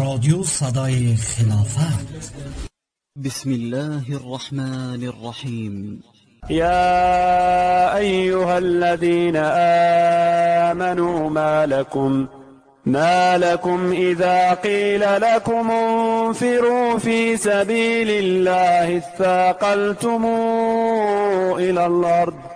رادیو صدای خلافت. بسم الله الرحمن الرحيم يا أيها الذين آمنوا ما لكم ما لكم إذا قيل لكم انفروا في سبيل الله اثاقلتم إلى الأرض.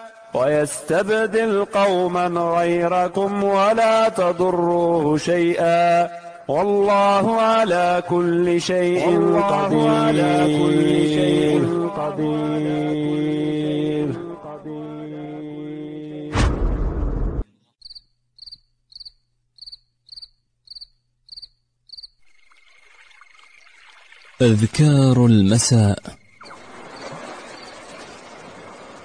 ويستبدل قوما غيركم ولا تضروه شيئا. والله على كل شيء قدير. على كل شيء قدير أذكار المساء.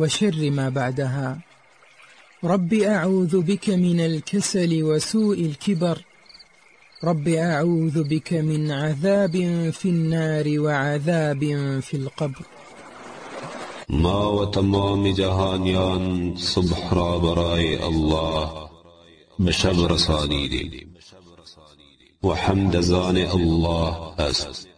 وشر ما بعدها. رب أعوذ بك من الكسل وسوء الكبر. رب أعوذ بك من عذاب في النار وعذاب في القبر. ما و تمام جهانیان صبح را برای الله. به شب رسانیدیم و زان الله است.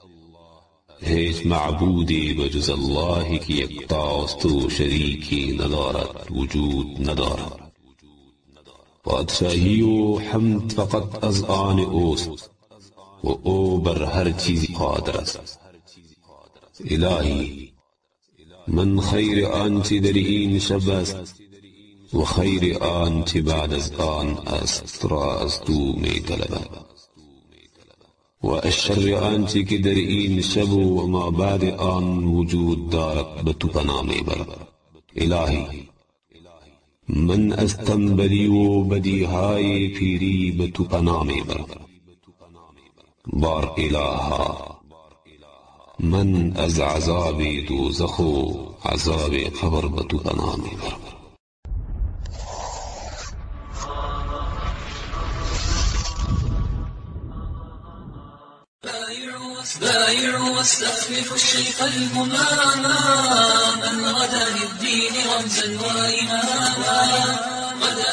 هیچ معبودی بجز اللهی که یکتاست و شریکی ندارد وجود ندارد پادشاهی و حمد فقط از آن اوست و او بر هر چیزی قادر است۔ الهی من خیر آنچه در این شب است و خیر آنچه بعد از آن است، را از تو می طلبم۔ وأشر أنت كدرئين سبو وما بعد عن وجود دارك بتقنا ميبر إلهي، من استنبری و في ريب بتو ميبر بار الہا من از عذاب دوزخ عذاب قبر بتو پناہ میں بايعوا واستخلفوا الشيخ الهماما من غدا للدين رمزا وإماما. غدا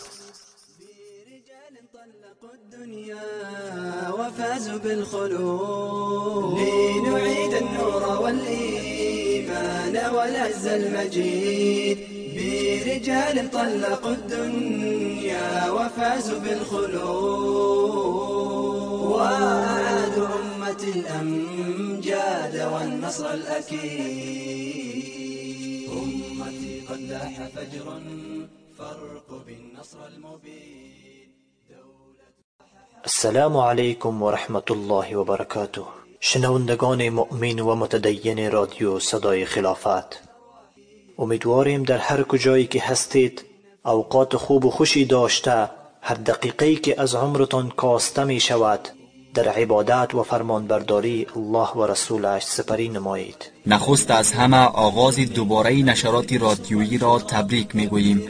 وفازوا بالخلود لنعيد النور والإيمان والعز المجيد. برجال طلقوا الدنيا وفازوا بالخلود وأعادوا أمة الأمجاد والنصر الأكيد. أمتي قد لاح فجر فارق بالنصر المبين. السلام علیکم و رحمت الله و برکاته شنوندگان مؤمن و متدین رادیو صدای خلافت. امیدواریم در هر کجایی که هستید اوقات خوب و خوشی داشته هر دقیقه که از عمرتان کاسته می شود در عبادت و فرمانبرداری الله و رسولش سپری نمایید. نخست از همه آغاز دوباره نشرات رادیویی را تبریک می گوییم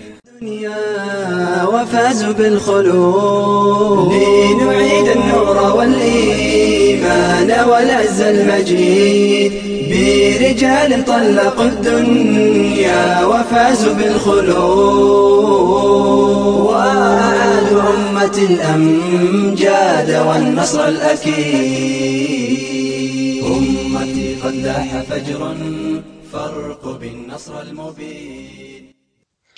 وفازوا بالخلود. لنعيد النور والإيمان والعز المجيد. برجال طلقوا الدنيا وفازوا بالخلود. وأعادوا أمة الأمجاد والنصر الأكيد. أمتي قد لاح فجر فرق بالنصر المبين.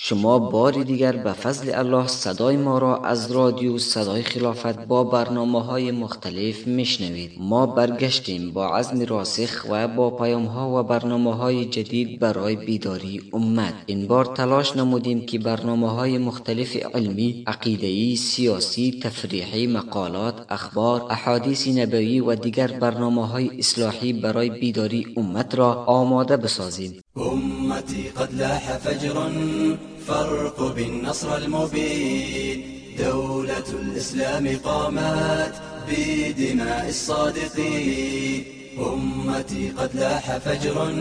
شما باری دیگر به فضل الله صدای ما را از رادیو صدای خلافت با برنامه های مختلف میشنوید. ما برگشتیم با عزم راسخ و با پیام ها و برنامه های جدید برای بیداری امت. این بار تلاش نمودیم که برنامه های مختلف علمی عقیدهی سیاسی تفریحی مقالات اخبار احادیث نبوی و دیگر برنامه های اصلاحی برای بیداری امت را آماده بسازیم. أمتي قد لاح فجر فرق بالنصر المبين. دولة الإسلام قامت بدماء الصادقين. أمتي قد لاح فجر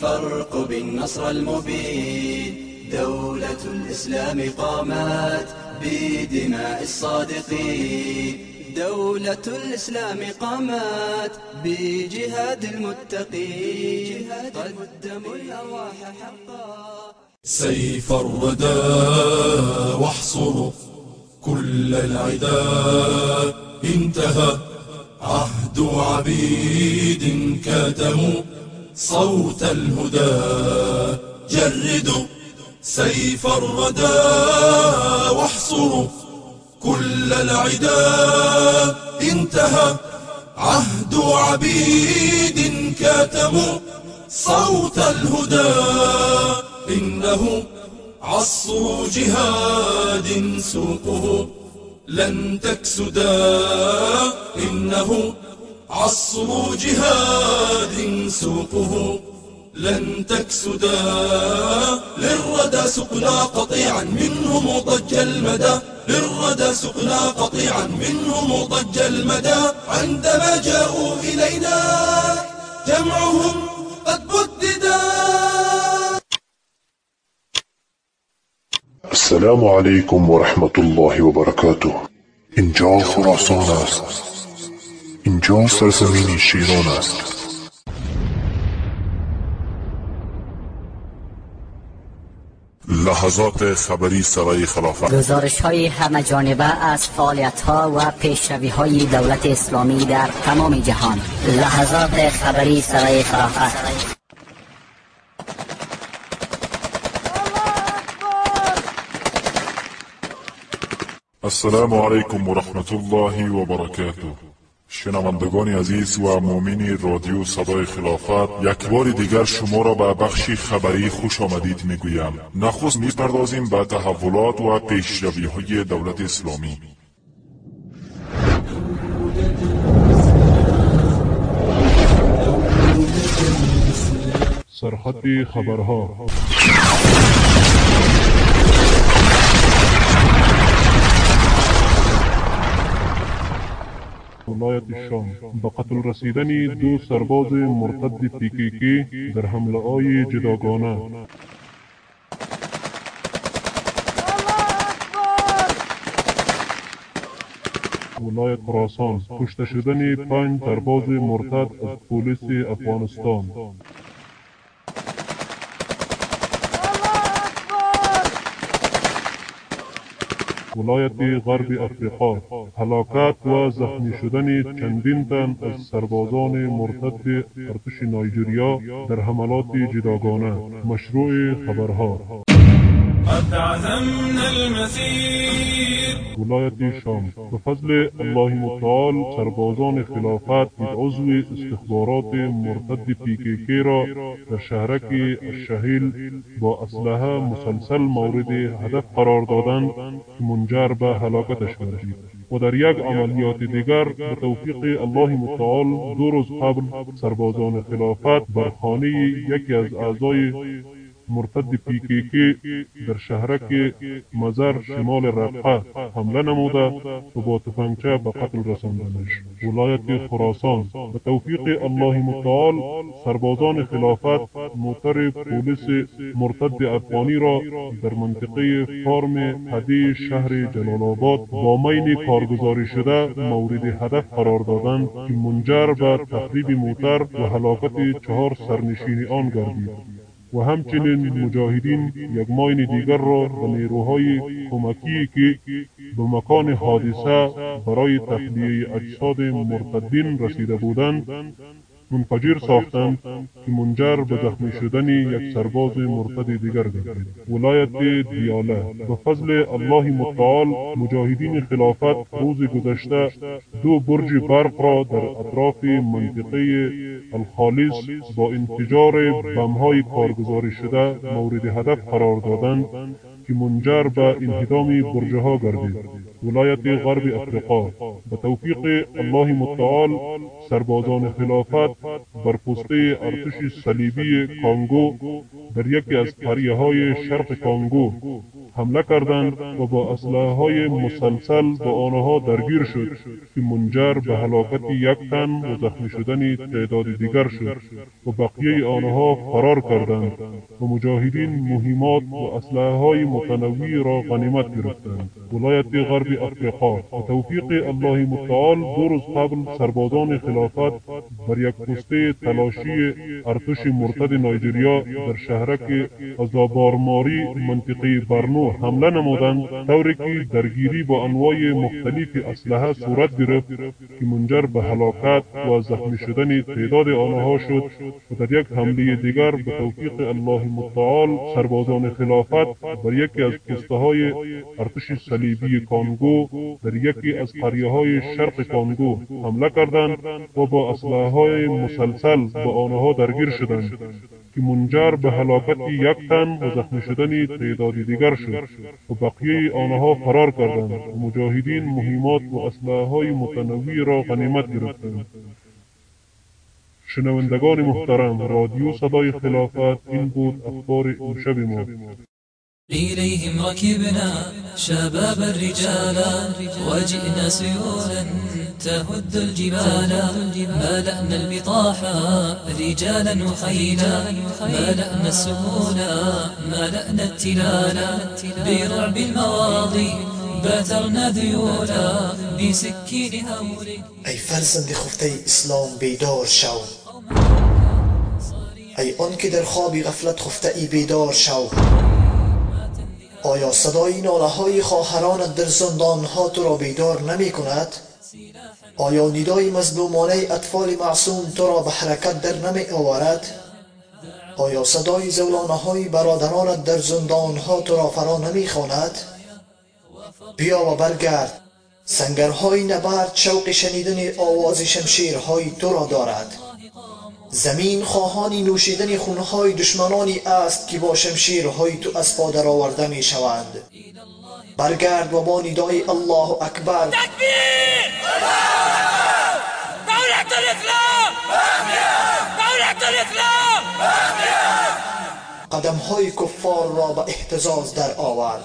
فرق بالنصر المبين. دولة الإسلام قامت بدماء الصادقين. دولة الإسلام قامت بجهاد المتقين. قد دموا الأرواح حقا. سيف الردى واحصروا كل العدا. انتهى عهد عبيد كتموا صوت الهدى. جردوا سيف الردى واحصروا كل العدا. انتهى عهد عبيد كتموا صوت الهدى. إنه عصر جهاد سوقه لن تكسدا. إنه عصر جهاد سوقه لن تكسدا. للردى سقنا قطيعا منه مضج المدى. للردى سقنا قطيعا منه مضج المدى. عندما جاءوا إلينا جمعهم قد بددا السلام عليكم ورحمة الله وبركاته. اینجا خراسان است. اینجا سرزمین شیران است. لحظات خبری سرای خلافت. گزارش های همه جانبه از فعالیت ها و پیشروی های دولت اسلامی در تمام جهان. لحظات خبری سرای خلافت. السلام علیکم و رحمت الله و برکاته شنوندگان عزیز و مؤمن رادیو صدای خلافت یک بار دیگر شما را به بخش خبری خوش آمدید می‌گویم نخست می‌پردازیم به تحولات و پیشروی های دولت اسلامی سرخط خبرها ولایت شام به قتل رسیدن دو سرباز مرتد پیکیکی در حمله های جداگانه. ولایت خراسان. کشته شدن پنج سرباز مرتد از پلیس افغانستان. ولایت غرب افریقا. هلاکت و زخمی شدن چندین تن از سربازان مرتد ارتش نایجریا در حملات جداگانه. مشروع خبرها. قد عزمنا المسير. ولایت شام به فضل الله متعال سربازان خلافت عضو استخبارات مرتد پیکیکی را در شهرک الشهیل با اسلحه مسلسل مورد هدف قرار دادند که منجر به هلاکتش گردید و در یک عملیات دیگر به توفیق الله متعال دو روز قبل سربازان خلافت بر خانه یکی از اعضای مرتد پیکیکی در شهرک مزر شمال رقه حمله نموده و با تفنگچه به قتل رساندنش. ولایت خراسان. به توفیق الله متعال سربازان خلافت موتر پولیس مرتد افغانی را در منطقه فارم هدی شهر جلال آباد با مین کارگزاری شده مورد هدف قرار دادند که منجر به تخریب موتر و هلاکت چهار سرنشین آن گردید. و همچنین مجاهدین یک ماین دیگر را به نیروهای کمکی که به مکان حادثه برای تخلیه اجساد مرتدین رسیده بودند منفجر ساختند که منجر به زخمی شدن یک سرباز مرتد دیگر گردید. ولایت دیاله. به فضل الله متعال مجاهدین خلافت روز گذشته دو برج برق را در اطراف منطقه الخالص با انفجار بمهای کارگزاری شده مورد هدف قرار دادند که منجر به انهدام برجها گردید. ولایت غرب افریقا به توفیق الله متعال سربازان خلافت بر پسته ارتش صلیبی کانگو در یکی از قریه های شرق کانگو. حمله کردند و با اسلحه های مسلسل با آنها درگیر شد که منجر به هلاکت یک تن و زخمی شدن تعداد دیگر شد و بقیه آنها فرار کردند و مجاهدین مهمات و اسلحه های متنوعی را غنیمت گرفتند. ولایت غرب افریقا. و توفیق الله متعال دو روز قبل سربازان خلافت بر یک پسته تلاشی ارتش مرتد نایجریا در شهرک ازابارماری منطقه برنو حمله نمودند طوری که درگیری با انواع مختلف اسلحه صورت گرفت که منجر به هلاکت و زخمی شدن تعداد آنها شد و در یک حمله دیگر به توفیق الله متعال سربازان خلافت بر یکی از پسته های ارتش صلیبی کانگو در یکی از قریه های شرق کانگو حمله کردند و با اسلحه های مسلسل به آنها درگیر شدند که منجر به هلاکت یک تن و زخمی شدن تعداد دیگر شد و بقیه آنها فرار کردند و مجاهدین مهمات و اسلحه های متنوعی را غنیمت گرفتند. شنوندگان محترم رادیو صدای خلافت این بود اخبار امشب ما. إليهم ركبنا شباب الرجال وجئنا سيولا تهد الجبال. ملأنا البطاح رجالا وخيلا ملأنا السكون ملأنا التلال. برعب المواضي باترنا ذيولا بسكين هول. ای فرزند خفته إسلام بیدار شو. ای آن که در خواب غفلت خفته ای بیدار شو. آیا صدای ناله های خواهرانت در زندان ها تو را بیدار نمی کند؟ آیا ندای مظلومانه اطفال معصوم تو را به حرکت در نمی آورد؟ آیا صدای زولانه های برادرانت در زندان ها تو را فرا نمی خواند؟ بیا و برگرد سنگرهای نبرد شوق شنیدن آواز شمشیرهای تو را دارد زمین خواهانی نوشیدن خونهای دشمنانی است که با شمشیرهای تو از پا آورده می شوند برگرد و با ندای الله اکبر. تکبیر! دولت الاسلام! دولت الاسلام! قدم های کفار را به احتزاز در آورد.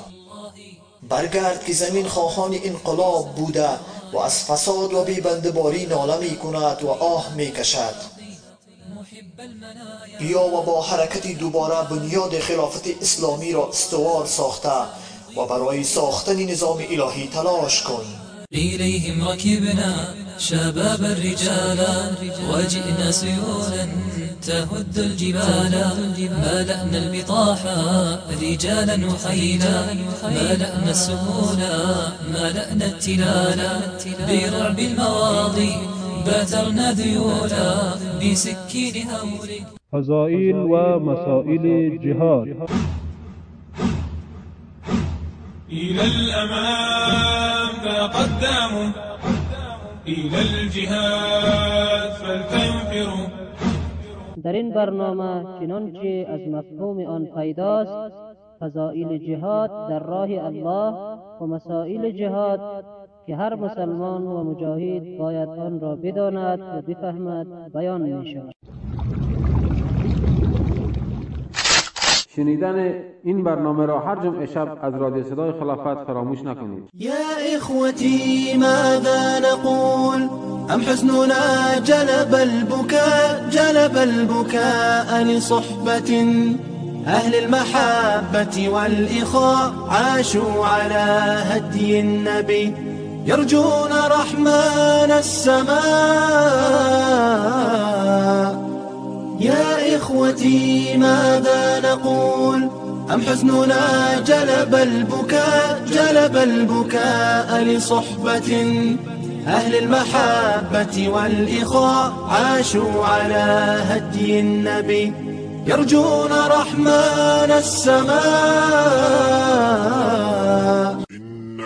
برگرد که زمین خواهان انقلاب بوده و از فساد و بیبندباری ناله می کند و آه می کشد بیا و با حرکت دوباره بنیاد خلافت اسلامی را استوار ساخته و برای ساختن نظام الهی تلاش کن. إليهم ركبنا شباب الرجال وجئنا سيولا تهد الجبال. ملأنا البطاح رجالا وخيلا ملأنا السكون ملأنا التلال. برعب المواضي باترنا ذيولا بسكين هول فضائل و مسائل جهاد. إلى الأمام تقدموا إلى الجهاد فلتنفروا. در این برنامه چنانچه از مفهوم آن پیداست فضائل جهاد در راه الله و مسائل جهاد که هر مسلمان و مجاهد باید آن را بداند و بفهمد بیان می شود. شنیدن این برنامه را هر جمعه شب از رادیو صدای خلافت فراموش نکنید. يا إخوتي ماذا نقول؟ أم حزننا جلب البكاء جلب البكاء لصحبة. أهل المحبة والإخاء عاشوا على هدي النبي. يرجون رحمن السماء. يا إخوتي ماذا نقول؟ أم حزننا جلب البكاء جلب البكاء لصحبة؟ أهل المحبة والإخاء عاشوا على هدي النبي. يرجون رحمن السماء.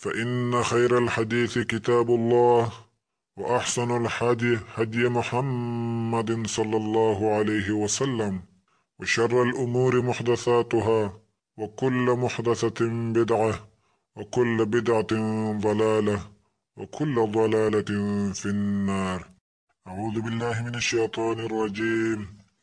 فإن خير الحديث كتاب الله وأحسن الحدي هدي محمد صلى الله عليه وسلم وشر الأمور محدثاتها وكل محدثة بدعة وكل بدعة ضلالة وكل ضلالة في النار. أعوذ بالله من الشيطان الرجيم.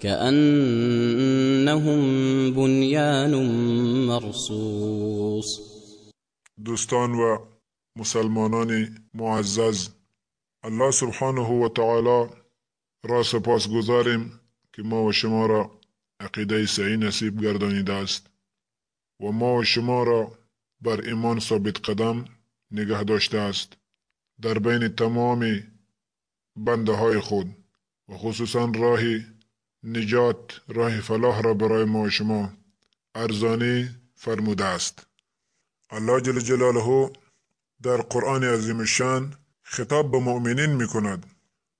كأنهم بنيان مرصوص. دوستان و مسلمانان معزز الله سبحانه و تعالی را سپاس گذاریم که ما و شما را عقیده صحیح نصیب گردانیده است و ما و شما را بر ایمان ثابت قدم نگه داشته است در بین تمام بنده های خود و خصوصا راه نجات راه فلاح را برای ما شما ارزانی فرموده است. الله جل جلاله در قرآن عظیم شان خطاب به مؤمنین می کند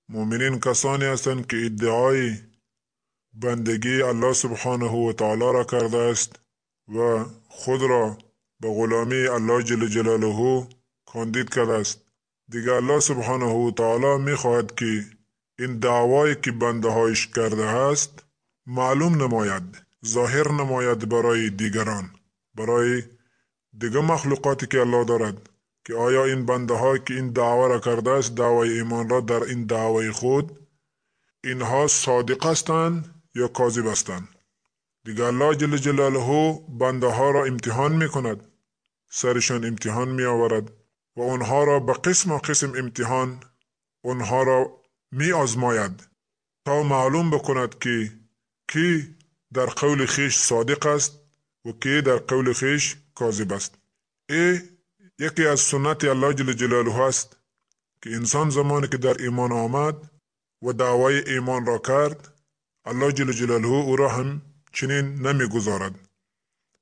مؤمنین کسانی هستند که ادعای بندگی الله سبحانه و تعالی را کرده است و خود را به غلامی الله جل جلاله کاندید کرده است. دیگه الله سبحانه و تعالی می خواهد که این دعوایی که بنده هایش کرده است معلوم نماید ظاهر نماید برای دیگران برای دیگه مخلوقاتی که الله دارد که آیا این بنده ها که این دعوا را کرده است دعوای ایمان را در این دعوای خود اینها صادق هستند یا کاذب هستند؟ دیگه الله جل جلاله بنده ها را امتحان می کند سرشان امتحان می آورد و آنها را به قسم قسم امتحان آنها را می آزماید تا معلوم بکند که کی در قول خیش صادق است و کی در قول خیش کاذب است. ای یکی از سنت الله جل جلاله است که انسان زمانی که در ایمان آمد و دعوای ایمان را کرد الله جل جلاله او را هم چنین نمی گذارد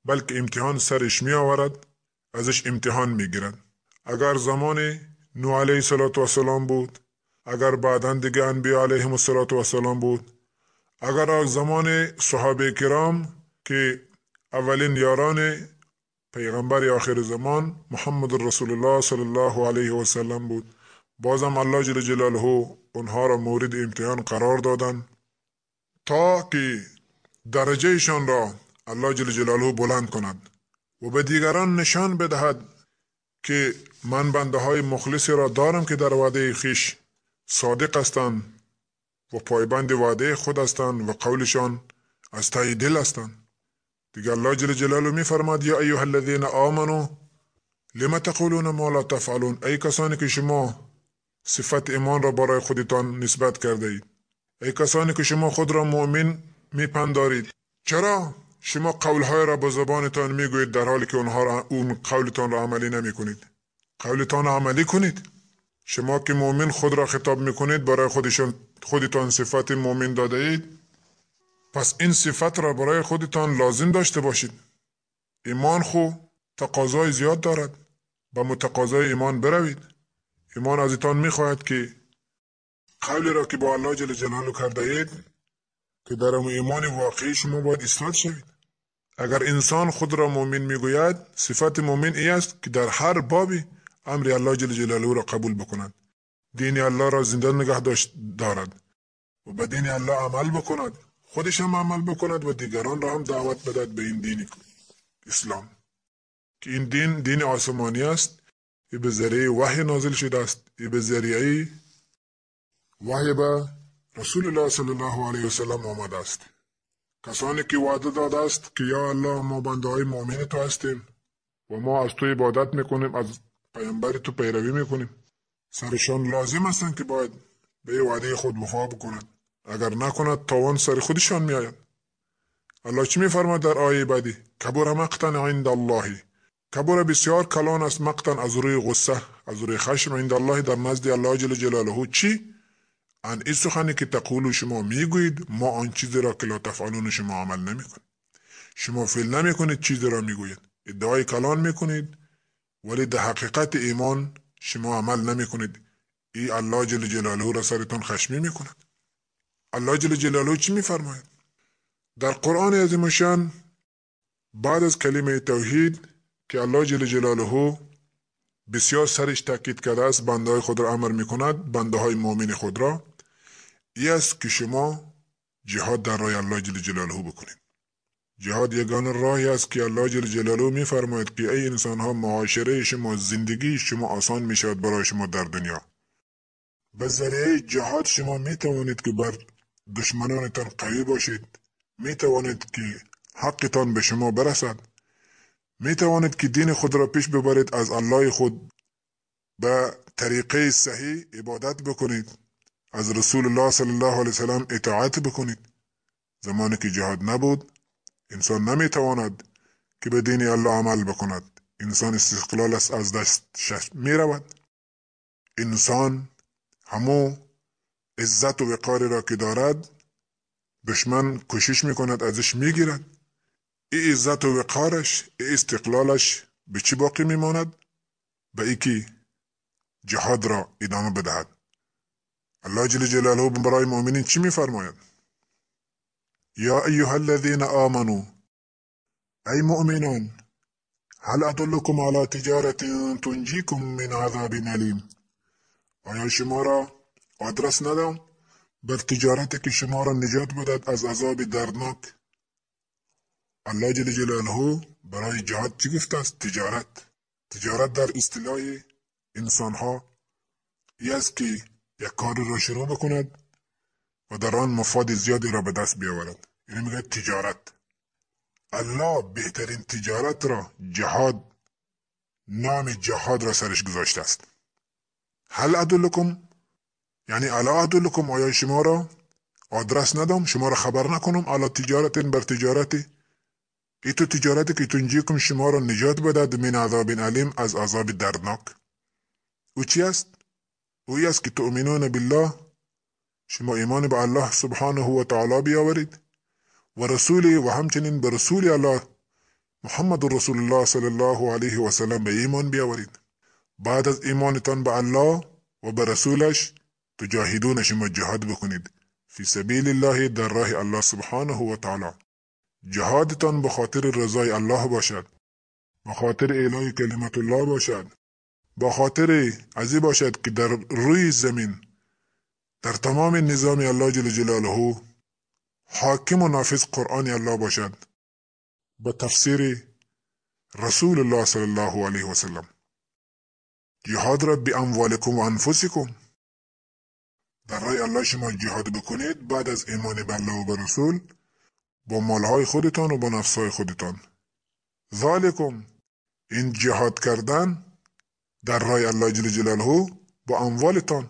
بلکه امتحان سرش می آورد ازش امتحان می گیرد اگر زمان نو علیه صلات و سلام بود اگر بعدا دیگه انبیا علیهم سلام بود اگر زمان صحابه کرام که اولین یاران پیغمبر آخر زمان محمد رسول الله صلی الله علیه و سلم بود بازم الله جل جلاله اونها را مورد امتحان قرار دادن تا که درجهشان را الله جل جلاله بلند کند و به دیگران نشان بدهد که من بنده های مخلصی را دارم که در وعده خیش صادق هستند و پایبند وعده خود هستند و قولشان از تای دل هستند دیگه الله جل جلاله می فرماد یا ایها الذین آمنو لما تقولون ما لا تفعلون؟ ای کسانی که شما صفت ایمان را برای خودتان نسبت کرده اید ای کسانی که شما خود را مؤمن میپندارید. چرا شما قولهای را به زبانتان می‌گویید در حالی که اونها را اون قولتان را عملی نمی کنید قولتان را عملی کنید. شما که مؤمن خود را خطاب می‌کنید برای خودشان خودتان صفت مؤمن داده اید. پس این صفت را برای خودتان لازم داشته باشید. ایمان خو تقاضای زیاد دارد. با متقاضای ایمان بروید. ایمان از ایتان می‌خواهد که قولی را که با الله جل جلاله کرده اید که در ایمان واقعی شما باید اثبات شوید. اگر انسان خود را مؤمن می‌گوید صفت مؤمن ای است که در هر بابی امر الله جل جلاله را قبول بکند. دین الله را زنده نگه داشت دارد. و به دین الله عمل بکند. خودش هم عمل بکند و دیگران را هم دعوت بدهد به این دین اسلام. که این دین دین آسمانی است. ای به ذریعه وحی نازل شده است. ای به ذریعه وحی به رسول الله صلی الله علیه وسلم آمده است. کسانی که وعده داده است که یا الله ما بنده های مؤمن تو هستیم و ما از تو عبادت می‌کنیم از پیامبر تو پیروی می‌کنیم. سرشان لازم هستند که باید به وعده خود وفا بکنند اگر نکند تاوان سر خودشان میآید. الله چی میفرماد در آیه بعدی؟ کبر مقتن عند الله. کبر بسیار کلان است مقتن از روی غصه از روی خشم عند الله در نزد الله جل جلاله. چی؟ ان این سخنی که تقولو شما می‌گویید ما آن چیزی را که لا تفعلون شما عمل نمی‌کنید شما فعل نمی‌کنید چیزی را می‌گویید. ادعای کلان می‌کنید. ولی در حقیقت ایمان شما عمل نمی‌کنید. ای الله جل جلاله را سرتان خشمی می‌کند. الله جل جلاله چی میفرماید؟ در قرآن عظیم شان بعد از کلمه توحید که الله جل جلاله بسیار سرش تاکید کرده است بنده های خود را امر می کند بنده های مؤمن خود را ای است که شما جهاد در راه الله جل جلاله بکنید. جهاد یگان راهی است که الله جل جلاله می فرماید که ای انسان ها معاشره شما زندگی شما آسان می شود برای شما در دنیا. به ذریعه جهاد شما می توانید که بر دشمنانتان قوی باشید. می توانید که حقتان به شما برسد. می توانید که دین خود را پیش ببرید از الله خود به طریقه صحیح عبادت بکنید. از رسول الله صلی الله علیه وسلم اطاعت بکنید. زمانی که جهاد نبود انسان نمی تواند که به دین الله عمل بکند. انسان استقلال است از دست می رود انسان همو عزت و وقاری را که دارد دشمن کشش می کند ازش می گیرد ای عزت و وقارش ای استقلالش به چی باقی میماند؟ به ای که جهاد را ادامه بدهد. الله جل جلاله برای مؤمنین چی میفرماید؟ یا ایها الذین آمنو ای مؤمنان هل ادلکم علی تجارت تنجیکم من عذاب علیم آیا شما را آدرس ندم؟ بر تجارتی که شما را نجات بدهد از عذاب دردناک. الله جل جلاله برای جهاد چی گفته است؟ تجارت. تجارت در اصطلاح انسان ها است که یک را شروع بکند و در آن مفاد زیادی را به دست بیاورد. یعنی میگه تجارت. الله بهترین تجارت را جهاد نام جهاد را سرش گذاشته است. هل ادلکم؟ یعنی الا ادلکم آیا شما را آدرس ندم شما را خبر نکنم الا تجارت بر تجارتی. ای تو تجارتی که تنجیکم شما را نجات بدهد من عذاب علیم از عذاب دردناک. او چی است؟ اوی است که تؤمنون بالله. شما ایمان به الله سبحانه و تعالی بیاورید. و رسولی و همچنین به رسول الله محمد رسول الله صلی الله علیه و سلم به ایمان بیاورید بعد از ایمانتان به الله و به رسولش تجاهدون شما جهاد بکنید فی سبیل الله در راه الله سبحانه و تعالی جهادتان به خاطر رضای الله باشد به خاطر اعلای کلمت الله باشد با خاطر ازی باشد که در روی زمین در تمام نظام الله جل جلاله حاکم و نافذ قرآن الله باشد. به تفسیر رسول الله صلی الله علیه و سلم. جهاد را به اموالکم و انفسکم. در رای الله شما جهاد بکنید بعد از ایمان به الله و به رسول با مالهای خودتان و با نفسهای خودتان. ذالکم این جهاد کردن در رای الله جل جلاله با اموالتان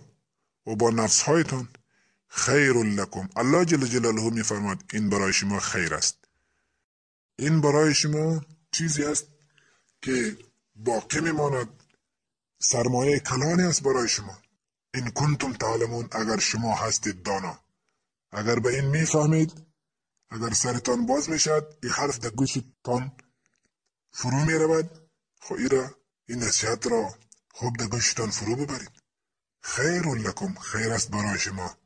و با نفسهایتان. خیر لکم. الله جل جلاله میفرماد این برای شما خیر است. این برای شما چیزی است که باقی میماند. سرمایه کلانی است برای شما. این کنتم تعلمون اگر شما هستید دانا. اگر به این می‌فهمید اگر سرتان باز می‌شد این حرف در گوشتان فرو می رود خو ایرا این نصیحت را خوب در گوشتان فرو ببرید. خیر لکم خیر است برای شما.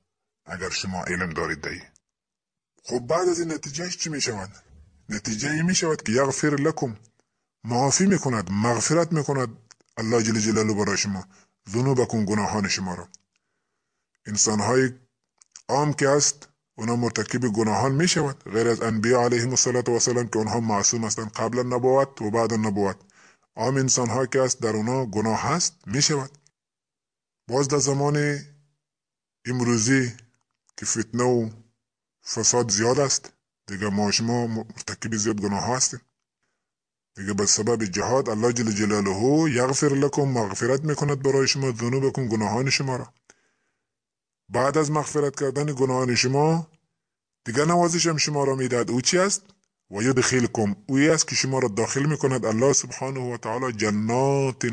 اگر شما علم دارید دهی خب بعد از این نتیجهش چی می شود؟ نتیجه می شود که یغفر لکم. معافی می کند مغفرت می کند الله جل جلاله برای شما ذنوبکم گناهان شما را. انسانهای عام که است اونا مرتکب گناهان می شود غیر از انبیاء علیهم السلام که اونها معصوم هستند. قبل نبوت و بعد نبوت. عام انسان ها که است در اونا گناه هست می شود باز در زمان امروزی که فتنه و فساد زیاد است. دیگه ما شما مرتکب زیاد گناه هستیم. دیگه به سبب جهاد الله جل جلاله یغفر لکم مغفرت می‌کند برای شما ذنوبکم گناهان شما را. بعد از مغفرت کردن گناهان شما دیگه نوازش هم شما را می‌داد او چی است؟ و یدخلکم اوی است که شما را داخل می‌کند. الله سبحانه و تعالی جنات.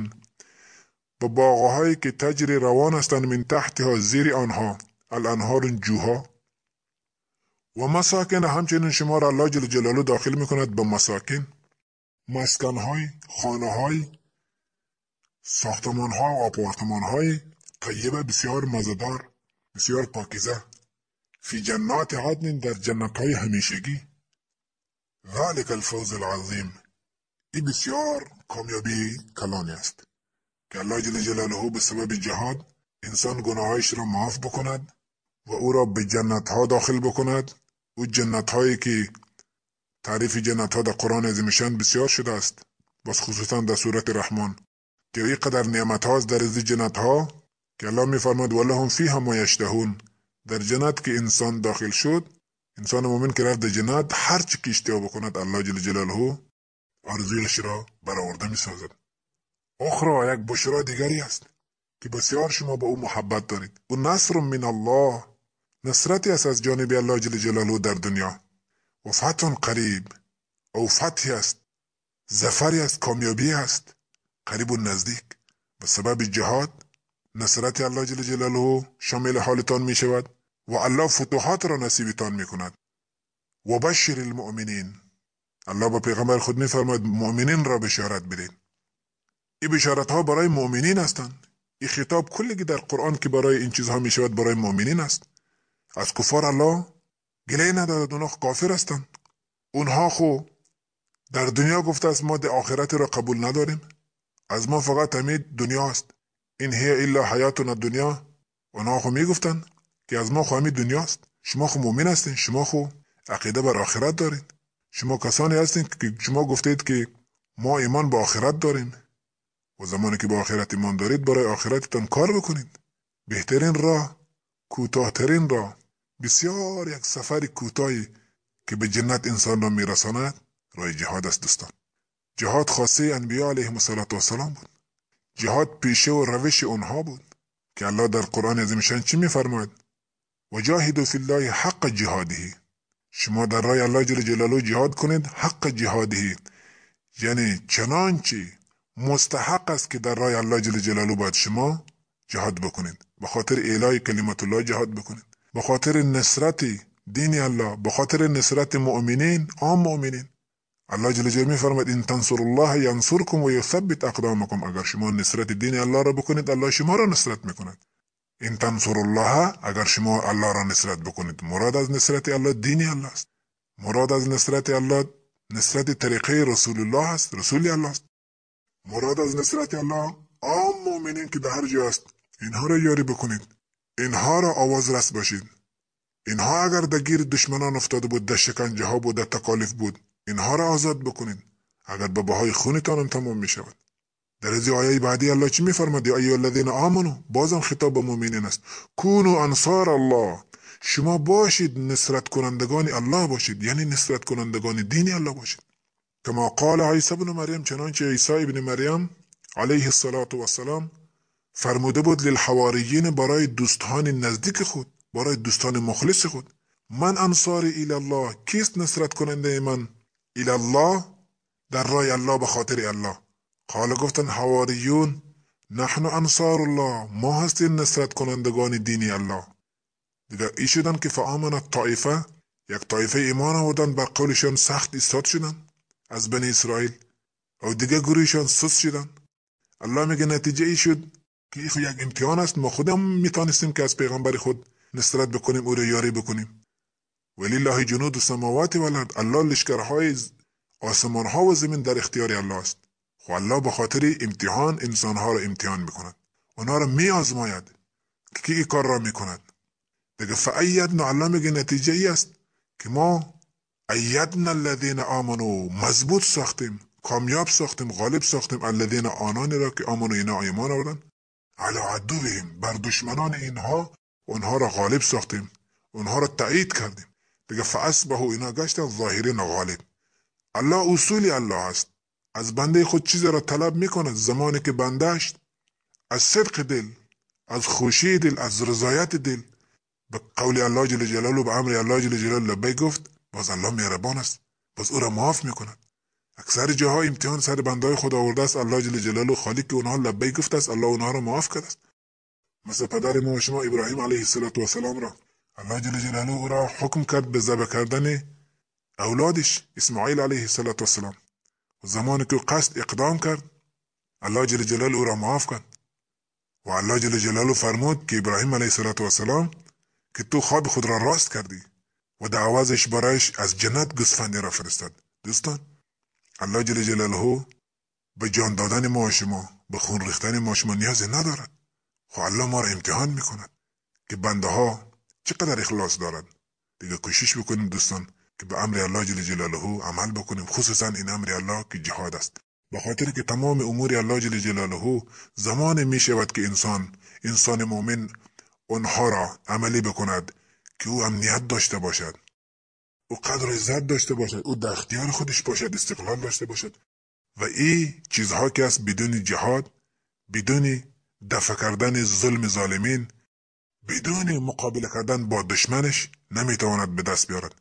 با باغهایی که تجری روان هستند من تحتها زیر آنها. الانهار جوها. و مساکن همچنین شما را الله جل جلاله داخل می‌کند به مساکن. مسکنهای خانههای ساختمانها و آپارتمانهای طیبه بسیار مزدار بسیار پاکیزه. فی جنات عدن در جنتهای همیشگی. ذلك الفوز العظیم. این بسیار کامیابی کلانی است. که الله جل جلاله به سبب جهاد انسان گناهایش را معاف بکند. و او را به جنت ها داخل بکند. او جنت هایی که تعریف جنت ها در قرآن عظیمشان بسیار شده است بس خصوصا در صورت رحمان. که این قدر نعمت هاست در از جنت ها که الله میفرماد ولهم فیها ما یشتهون. در جنت که انسان داخل شد انسان مؤمن که رفت در جنت هر چی که اشتها بکند الله جل جلاله آرزویش را برآورده می‌سازد. اخرى یک بشرا دیگری است. که بسیار شما به او محبت دارید. و نصر من الله نصرتی است از جانب الله جل جلاله در دنیا. و فتح قریب او فتحی است زفری است کامیابی است قریب و نزدیک به سبب جهاد نصرت الله جل جلاله شامل حالتان می شود و الله فتوحات را نصیبتان می کند و بشر المؤمنین الله با پیغمبر خود می فرماید مؤمنین را بشارت بدین. این بشارت ها برای مؤمنین هستند. این خطاب کلی در قرآن که برای این چیزها می شود برای مؤمنین است. از کفار الله گله ندارد اونها کافر هستند. اونها خو در دنیا گفته است ما در آخرت را قبول نداریم. از ما فقط همین دنیا است. این هی الا حیاتنا دنیا. اونها خو می‌گفتن که از ما خو همین دنیاست شما خو مؤمن هستین شما خو عقیده بر آخرت دارین. شما کسانی هستین که شما گفتید که ما ایمان به آخرت داریم. و زمانی که به آخرت ایمان دارید برای آخرتتان کار بکنید. بهترین راه کوتاهترین راه بسیار یک سفر کوتاهی که به جنت انسان را میرساند راه جهاد است دوستان. جهاد خاصه انبیاء علیهم السلام بود. جهاد پیشه و روش اونها بود که الله در قرآن عظیمشان چی میفرماید؟ وجاهدوا فی الله حق جهاده شما در راه الله جل جلاله جهاد کنید حق جهاده. یعنی چنانچه مستحق است که در راه الله جل جلاله باید شما جهاد بکنید. به خاطر اعلای کلمت الله جهاد بکنید. به خاطر نصرت دین الله به خاطر نصرت مؤمنین عام مؤمنین. الله جل جلاله میفرماید ان تنصر الله ینصرکم و یثبت اقدامکم. اگر شما نصرت دین الله را بکنید الله شما را نصرت می‌کند. ان تنصر الله اگر شما الله را نصرت بکنید مراد از نصرت الله دین الله است. مراد از نصرت الله نصرت طریقه رسول الله است رسول الله است. مراد از نصرت الله عام مؤمنین که در هر جا است اینها را یاری بکنید. اینها را آواز رس باشید. اینها اگر در گیر دشمنان افتاده بود در شکنجه ها بود در تکالیف بود اینها را آزاد بکنید. اگر به بهای خونتان تمام می شود در از آیه بعدی الله چی میفرماد یا ایها الذین آمنو بازم خطاب به مؤمنین است. کونو انصار الله. شما باشید نصرت کنندگان الله باشید یعنی نصرت کنندگان دین الله باشید. کما قال عیسی ابن مریم چنانچه عیسی ابن مریم علیه والسلام فرموده بود للحواریین برای دوستان نزدیک خود برای دوستان مخلص خود من انصار الی الله کیست نصرت کننده من؟ الی الله در راه الله به خاطر الله. قال گفتن حواریون نحن انصار الله ما هستیم نصرت کنندگان دینی الله. دیگه ای شدن که فآمن طایفه یک طایفه ایمان آوردن بر قولشان سخت ایستاد شدن. از بنی اسرائیل. او دیگه گروهشان سست شدن. الله میگه نتیجه ای شد که این یک امتحان است. ما خودم می‌تونستیم که از پیغمبر خود نصرت بکنیم او را یاری بکنیم. ولی الله جنود السماوات والارض. الله لشکرهای آسمان ها و زمین در اختیار الله است. خو الله به خاطر امتحان انسانها را امتحان می‌کند. اونها را می آزماید که کی کار را می‌کند. دیگه فعیدنا. الله میگه نتیجه ای است که ما ایدنا الذین آمنو مضبوط ساختیم کامیاب ساختیم غالب ساختیم. الذین آنانی را که آمنو اینا ایمان آوردن. علی عدوهم بر دشمنان اینها اونها را غالب ساختیم. اونها را تایید کردیم. دیگه فاصبحوا اینا گشتن ظاهرین غالب. الله اصولی الله است. از بنده خود چیزی را طلب می‌کند. زمانی که بندهش از صدق دل از خوشی دل از رضایت دل. به قول الله جل جلاله به امر الله جل جلاله لبی گفت باز الله مهربان است. باز او را معاف می‌کند. اکثر جاها امتحان سر بندهای خود آورده است. الله جل جلاله خالی که اونها لبی گفته است. الله اونها را معاف کرده است. مثل پدر ما و شما ابراهیم علیه السلام را. الله جل جلاله او را حکم کرد به ذبح کردن اولادش اسماعیل علیه السلام و زمانی که قصد اقدام کرد الله جل جلاله او را معاف کرد. و الله جل جلاله فرمود که ابراهیم علیه السلام که تو خواب خود را راست کردی. و دعوازش برایش از جنت گسفندی را فرستاد. دوستان الله جل جلاله به جان دادن ما شما به خون ریختن ما شما نیازی ندارد. خب الله ما را امتحان می‌کند که بنده ها چقدر اخلاص دارد دیگه کوشش بکنیم دوستان که به امر الله جل جلاله عمل بکنیم خصوصا این امر الله که جهاد است. به خاطر که تمام امور الله جل جلاله زمان می شود که انسان انسان مؤمن آنها را عملی بکند. که او امنیت داشته باشد. او قدر عزت داشته باشد. او در اختیار خودش باشد استقلال داشته باشد. و این چیزها که است بدون جهاد بدون دفع کردن ظلم ظالمین بدون مقابله کردن با دشمنش نمی‌تواند به دست بیارد.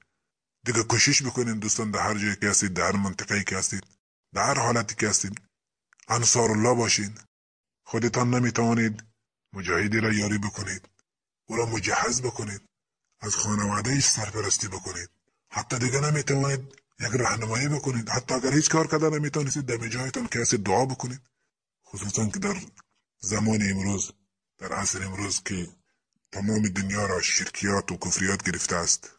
دیگه کوشش بکنین دوستان در هر جایی که هستید در هر منطقه که هستید در هر حالتی که هستید انصار الله باشین. خودتان نمی‌توانید مجاهدی را یاری بکنید. او را مجهز بکنید. از خانواده ایش سرپرستی بکنید. حتی دیگه نمی‌توانید یک راهنمایی بکنید. حتی اگر هیچ کار کرده نمی‌تونید در جایتان هستید دعا بکنید. خصوصا که در زمان امروز در عصر امروز که تمام دنیا را شرکیات و کفریات گرفته است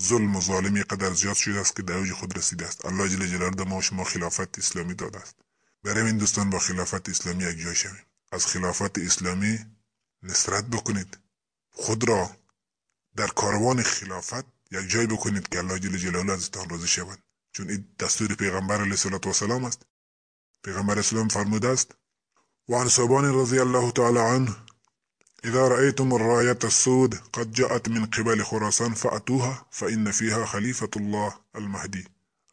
ظلم و ظالمی قدر زیاد شده است که در اوج خود رسیده است. الله جل جلاله ما شما خلافت اسلامی داده است. بریم این دوستان با خلافت اسلامی یک جای شویم. از خلافت اسلامی نصرت بکنید. خود را در کاروان خلافت یک جای بکنید که الله جل جلاله ازتان راضی شود چون این دستور پیغمبر علیه السلام است. پیغمبر اسلام فرموده است وعن صوبان رضي الله تعالى عنه إذا رأيتم الراية السود قد جاءت من قبل خراسان فأتوها فإن فيها خليفة الله المهدي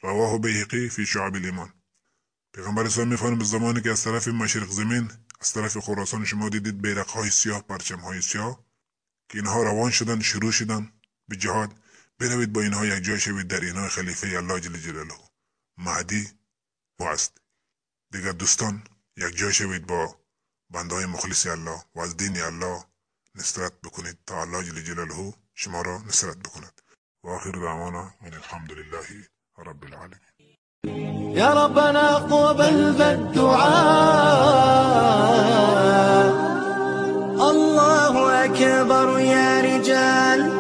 رواه بيهقي في شعب الإيمان پیغمبر اسلام میفرماید به زمانی که از طرف مشرق زمین از طرف خراسان شما دیدید بیرق های سیاه پرچم های سیاه که اینها روان شدن شروع شدن به جهاد. بروید با اینها یک جای شوید در اینها خلیفه الله جل جلاله. مهدی و است دیگر دوستان یک جای شوید با بندهای مخلص الله و از دین الله نصرت بکنید تا الله جل جلاله شما را نصرت بکند. و آخر دعوانا من الحمد لله رب العالمين يا ربنا قبل بالدعاء الله أكبر يا رجال.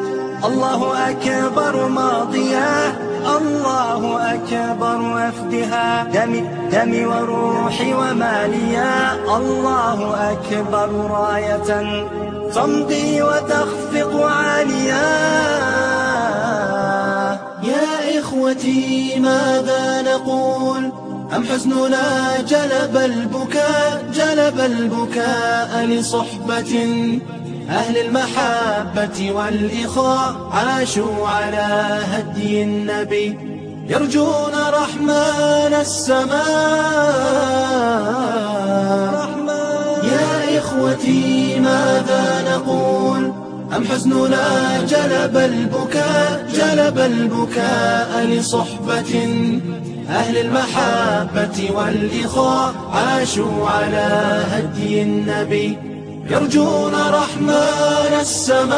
الله أكبر ماضياه الله أكبر أفدها دمي دمي وروحي وماليا الله أكبر راية. تمضي وتخفق عاليا يا إخوتي ماذا نقول؟ أم حزننا جلب البكاء جلب البكاء لصحبة. أهل المحبة والإخاء عاشوا على هدي النبي. يرجون رحمن السماء. يا إخوتي ماذا نقول؟ أم حزننا جلب البكاء جلب البكاء لصحبة. أهل المحبة والإخاء عاشوا على هدي النبي. يرجون رحمن السماء.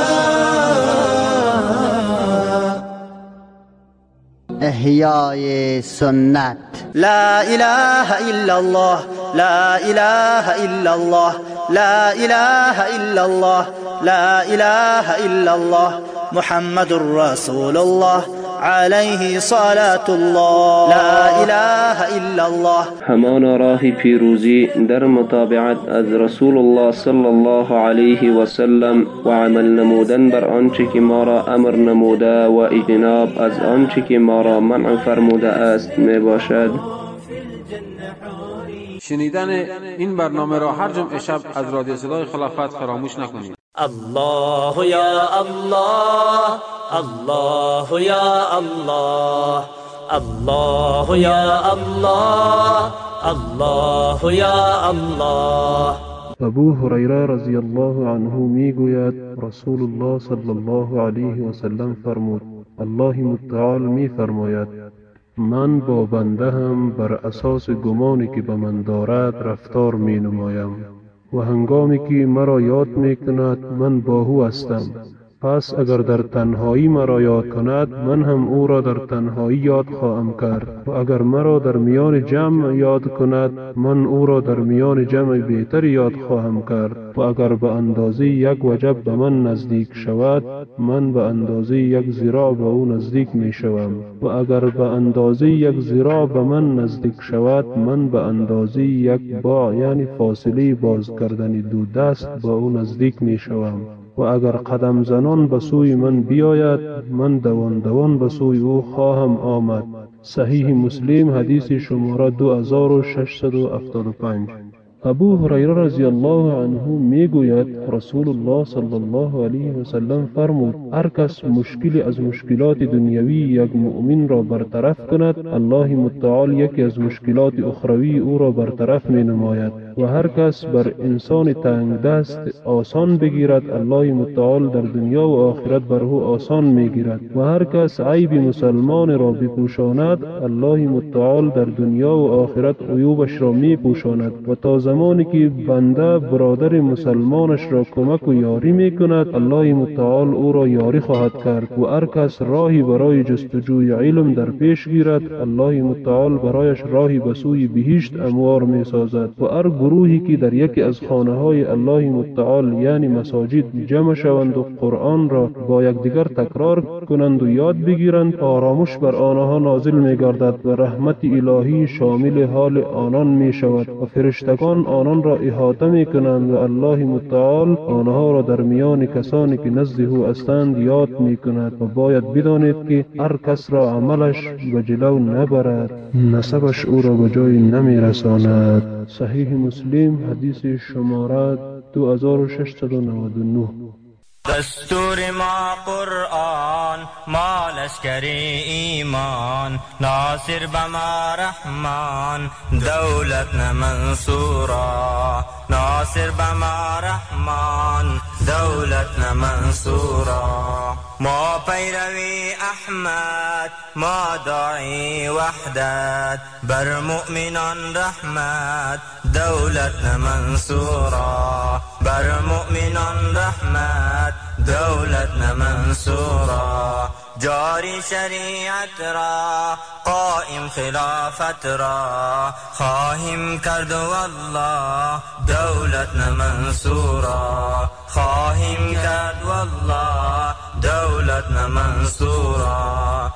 احیای سنت لا إله إلا الله لا إله إلا الله لا إله إلا الله. لا إله إلا الله محمد رسول الله عليه صلاة الله. لا إله إلا الله. همان راه پیروزی در متابعت از رسول الله صلی الله علیه و سلم و عمل نمودن بر آنچه که ما را أمر نموده و اجتناب از آنچه که ما را منع فرموده است می باشد شنیدن این برنامه را هر جمعه شب از رادیو صدای خلافت فراموش نکنید. الله يا الله الله يا الله الله يا الله الله يا الله ابو هریره رضی الله عنه می‌گوید رسول الله صلی الله علیه و سلم فرمود الله متعال می فرماید من با بنده هم بر اساس گمانی که به من دارد رفتار می نمایم و هنگامی که مرا یاد میکند من با او هستم. پس اگر در تنهایی مرا یاد کند من هم او را در تنهایی یاد خواهم کرد. و اگر مرا در میان جمع یاد کند من او را در میان جمع بهتر یاد خواهم کرد. و اگر به اندازه یک وجب به من نزدیک شود من به اندازه یک زیرا به او نزدیک می شوم. و اگر به اندازه یک زیرا به من نزدیک شود من به اندازه یک با یعنی فاصله باز کردن دو دست به او نزدیک می شوم. و اگر قدم زنان به سوی من بیاید من دوان دوان به سوی او خواهم آمد. صحیح مسلم حدیث شماره 2675 ابو هریره رضی الله عنه می‌گوید رسول الله صلی الله علیه و سلم فرمود هر کس مشکلی از مشکلات دنیوی یک مؤمن را برطرف کند الله متعال یکی از مشکلات اخروی او را برطرف می نماید و هر کس بر انسان تنگ دست آسان بگیرد الله متعال در دنیا و آخرت بر او آسان می گیرد و هر کس عیب مسلمان را بپوشاند الله متعال در دنیا و آخرت عیوبش را می پوشاند و تا زمانی که بنده برادر مسلمانش را کمک و یاری می کند الله متعال او را یاری خواهد کرد. و هر کس راهی برای جستجوی علم در پیش گیرد الله متعال برایش راهی به سوی بهشت اموار می سازد و هر گروهی که در یکی از خانه های الله متعال یعنی مساجد جمع شوند و قرآن را با یکدیگر تکرار کنند و یاد بگیرند آرامش بر آنها نازل می گردد و رحمت الهی شامل حال آنان می شود و فرشتگان آنان را احاطه می کنند و الله متعال آنها را در میان کسانی که نزد او هستند یاد می کند و باید بدانید که هر کس را عملش به جلو نبرد. نسبش او را به جای نمی رساند صحیح مسلم حدیث شماره 2699 دستور ما قرآن ما لشکری ایمان ناصر بما رحمان دولت منصورا ناصر بما رحمان. دولت منصورا ما پیروی أحمد ما داعی وحدت بر مؤمنان رحمت دولت منصورا بر مؤمنان رحمت دولت منصورا جاری شریعت را قائم خلافت را. خواهیم کرد والله دولت منصورا. خواهیم کرد والله دولت منصورا.